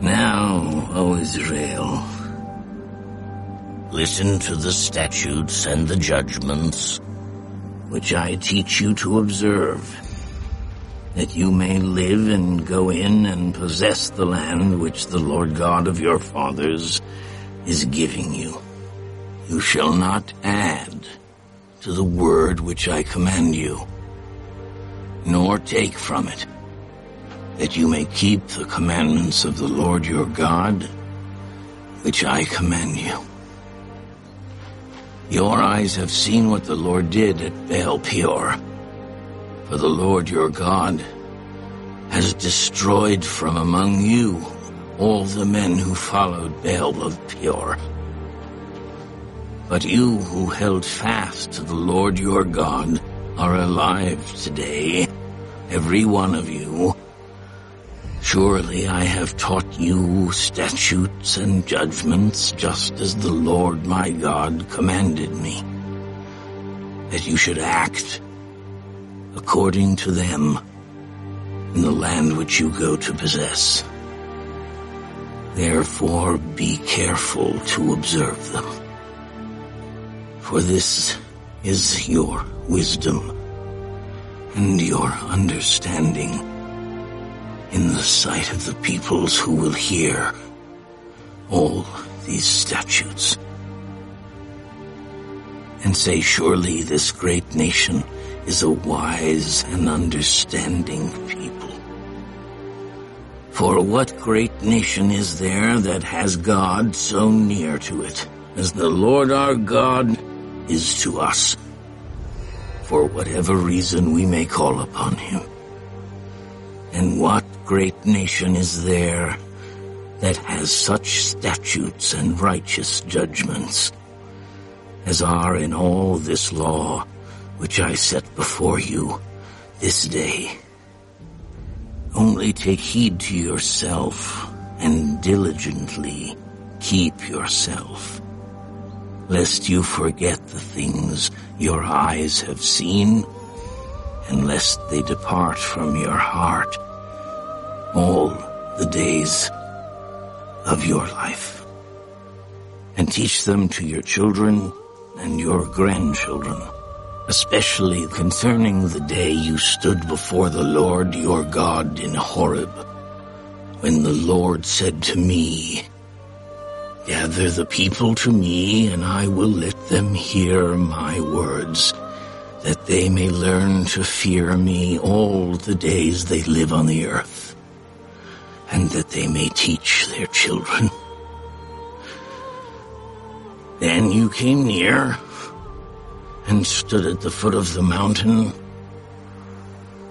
Now, O Israel, listen to the statutes and the judgments which I teach you to observe, that you may live and go in and possess the land which the Lord God of your fathers is giving you. You shall not add to the word which I command you, nor take from it that you may keep the commandments of the Lord your God, which I command you. Your eyes have seen what the Lord did at Baal Peor. For the Lord your God has destroyed from among you all the men who followed Baal of Peor. But you who held fast to the Lord your God are alive today, every one of you, Surely I have taught you statutes and judgments just as the Lord my God commanded me, that you should act according to them in the land which you go to possess. Therefore be careful to observe them, for this is your wisdom and your understanding in the sight of the peoples who will hear all these statutes and say, surely this great nation is a wise and understanding people. For what great nation is there that has God so near to it as the Lord our God is to us, for whatever reason we may call upon him? And what great nation is there that has such statutes and righteous judgments as are in all this law which I set before you this day. Only take heed to yourself and diligently keep yourself, lest you forget the things your eyes have seen, and lest they depart from your heart all the days of your life, and teach them to your children and your grandchildren, especially concerning the day you stood before the Lord your God in Horeb, when the Lord said to me, Gather the people to me, and I will let them hear my words, that they may learn to fear me all the days they live on the earth and that they may teach their children. Then you came near and stood at the foot of the mountain,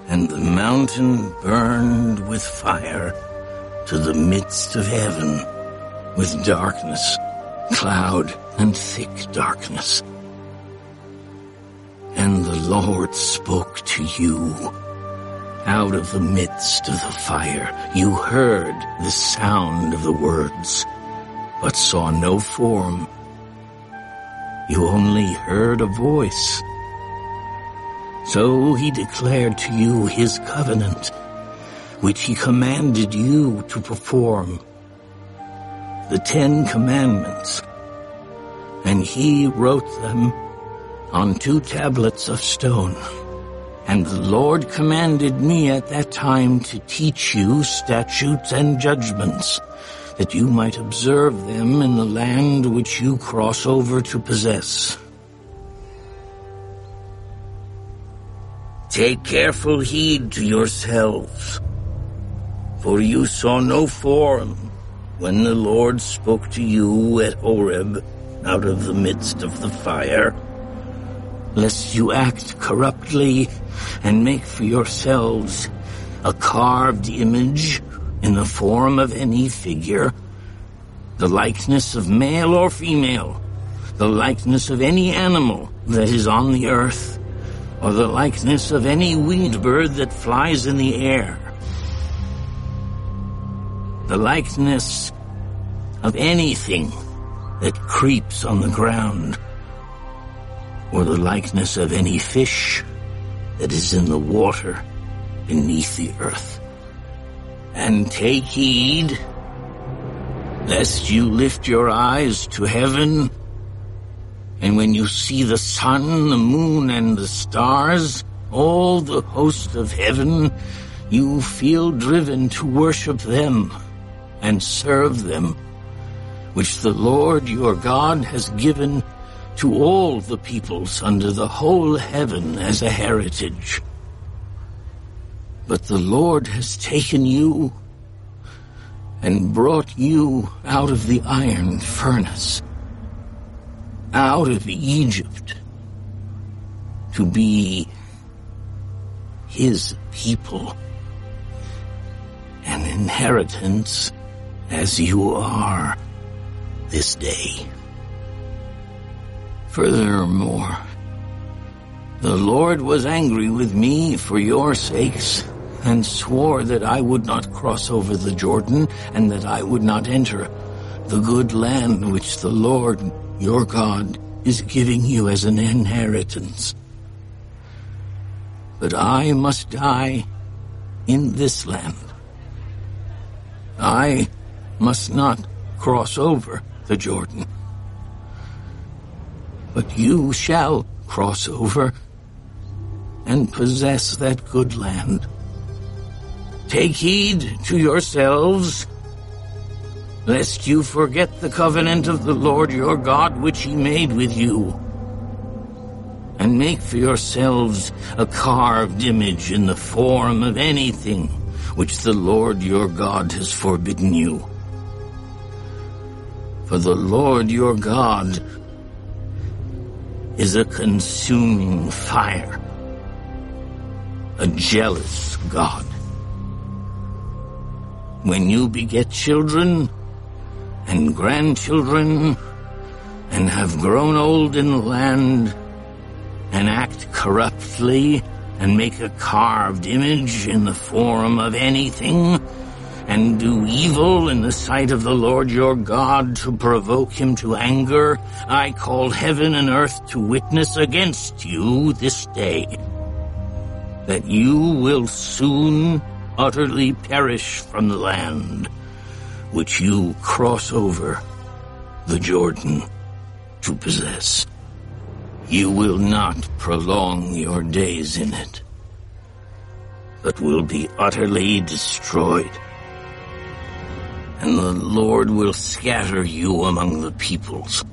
and the mountain burned with fire to the midst of heaven with darkness, cloud, and thick darkness. And the Lord spoke to you out of the midst of the fire, you heard the sound of the words, but saw no form. You only heard a voice. So he declared to you his covenant, which he commanded you to perform, the Ten Commandments, and he wrote them on two tablets of stone. And the Lord commanded me at that time to teach you statutes and judgments, that you might observe them in the land which you cross over to possess. Take careful heed to yourselves, for you saw no form when the Lord spoke to you at Horeb out of the midst of the fire, lest you act corruptly and make for yourselves a carved image in the form of any figure, the likeness of male or female, the likeness of any animal that is on the earth, or the likeness of any winged bird that flies in the air, the likeness of anything that creeps on the ground, or the likeness of any fish that is in the water beneath the earth. And take heed lest you lift your eyes to heaven, and when you see the sun, the moon, and the stars, all the host of heaven, you feel driven to worship them and serve them, which the Lord your God has given to all the peoples under the whole heaven as a heritage. But the Lord has taken you and brought you out of the iron furnace, out of Egypt, to be his people, an inheritance as you are this day. Furthermore, the Lord was angry with me for your sakes and swore that I would not cross over the Jordan and that I would not enter the good land which the Lord your God is giving you as an inheritance. But I must die in this land. I must not cross over the Jordan. But you shall cross over and possess that good land. Take heed to yourselves, lest you forget the covenant of the Lord your God which he made with you. And make for yourselves a carved image in the form of anything which the Lord your God has forbidden you. For the Lord your God is a consuming fire, a jealous God. When you beget children and grandchildren and have grown old in the land and act corruptly and make a carved image in the form of anything and do evil in the sight of the Lord your God to provoke him to anger, I call heaven and earth to witness against you this day that you will soon utterly perish from the land which you cross over the Jordan to possess. You will not prolong your days in it, but will be utterly destroyed. And the Lord will scatter you among the peoples,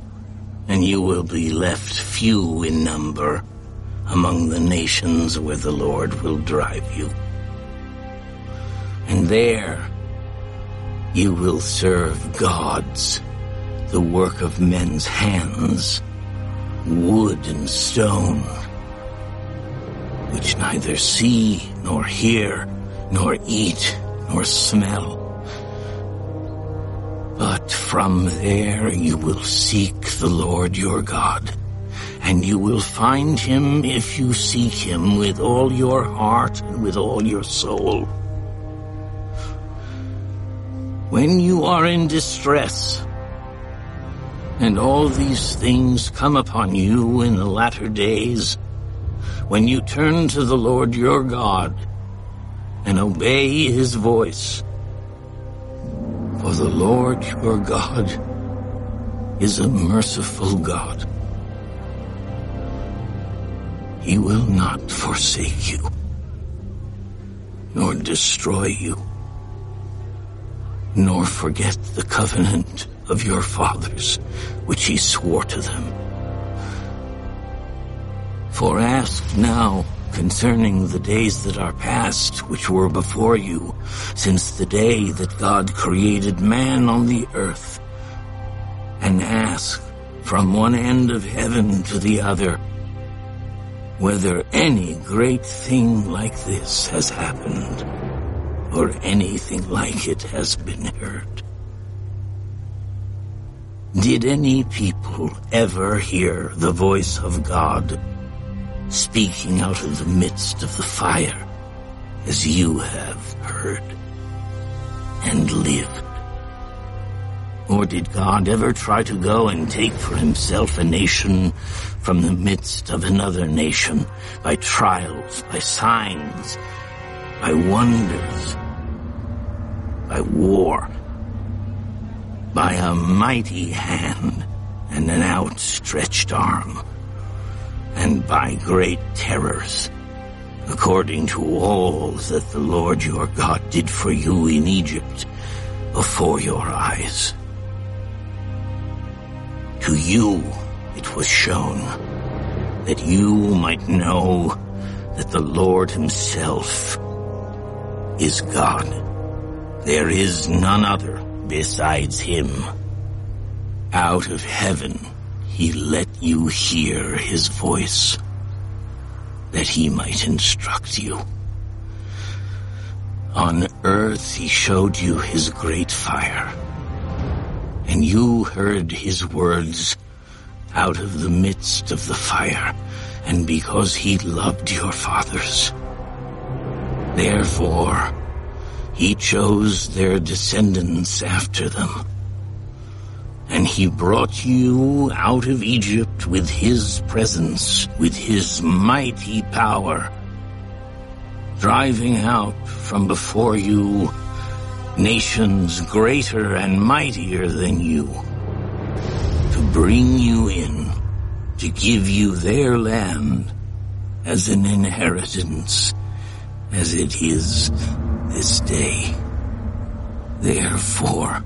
and you will be left few in number among the nations where the Lord will drive you and there you will serve gods, the work of men's hands, wood and stone, which neither see, nor hear, nor eat, nor smell. From there you will seek the Lord your God, and you will find him if you seek him with all your heart and with all your soul. When you are in distress, and all these things come upon you in the latter days, when you turn to the Lord your God and obey his voice, for the Lord your God is a merciful God. He will not forsake you, nor destroy you nor forget the covenant of your fathers, which he swore to them. For ask now concerning the days that are past, which were before you, since the day that God created man on the earth, and ask from one end of heaven to the other, whether any great thing like this has happened or anything like it has been heard. Did any people ever hear the voice of God speaking out of the midst of the fire as you have heard and lived? Or did God ever try to go and take for himself a nation from the midst of another nation by trials, by signs, by wonders, by war. by a mighty hand and an outstretched arm, and by great terrors, according to all that the Lord your God did for you in Egypt before your eyes. To you it was shown that you might know that the Lord himself is God. There is none other besides him. Out of heaven he let you hear his voice, that he might instruct you. On earth he showed you his great fire, and you heard his words out of the midst of the fire, and because he loved your fathers. Therefore, he chose their descendants after them. And he brought you out of Egypt with his presence, with his mighty power, driving out from before you nations greater and mightier than you, to bring you in, to give you their land as an inheritance as it is this day. Therefore,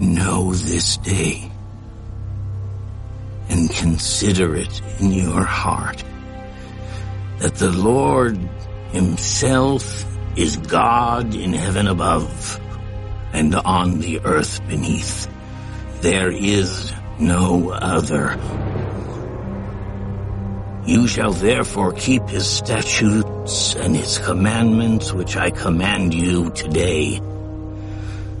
know this day and consider it in your heart that the Lord himself is God in heaven above and on the earth beneath. There is no other. You shall therefore keep his statutes and his commandments which I command you today,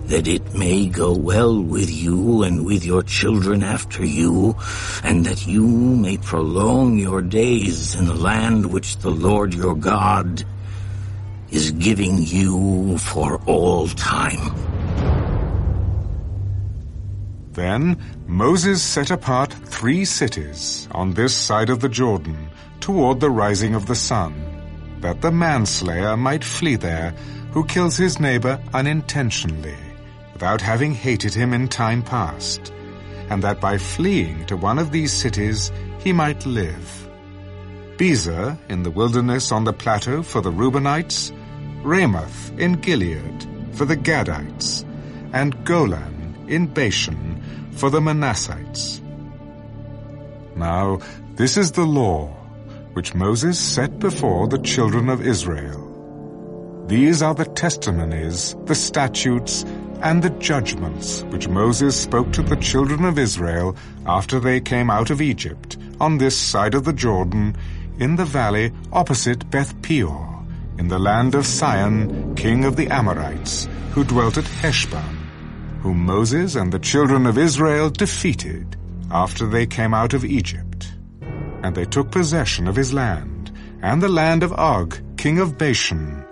that it may go well with you and with your children after you, and that you may prolong your days in the land which the Lord your God is giving you for all time. Then Moses set apart three cities on this side of the Jordan toward the rising of the sun, that the manslayer might flee there who kills his neighbor unintentionally, without having hated him in time past, and that by fleeing to one of these cities he might live. Bezer in the wilderness on the plateau for the Reubenites, Ramoth in Gilead for the Gadites, and Golan in Bashan for the Manassites. Now, this is the law which Moses set before the children of Israel. These are the testimonies, the statutes, and the judgments which Moses spoke to the children of Israel after they came out of Egypt, on this side of the Jordan, in the valley opposite Beth Peor, in the land of Sihon, king of the Amorites, who dwelt at Heshbon whom Moses and the children of Israel defeated after they came out of Egypt. And they took possession of his land, and the land of Og, king of Bashan,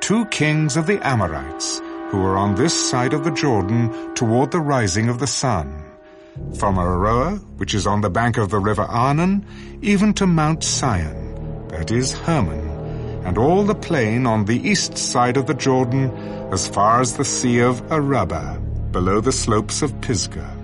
two kings of the Amorites, who were on this side of the Jordan toward the rising of the sun, from Aroer, which is on the bank of the river Arnon, even to Mount Sion, that is Hermon, and all the plain on the east side of the Jordan, as far as the sea of Arabah, below the slopes of Pisgah.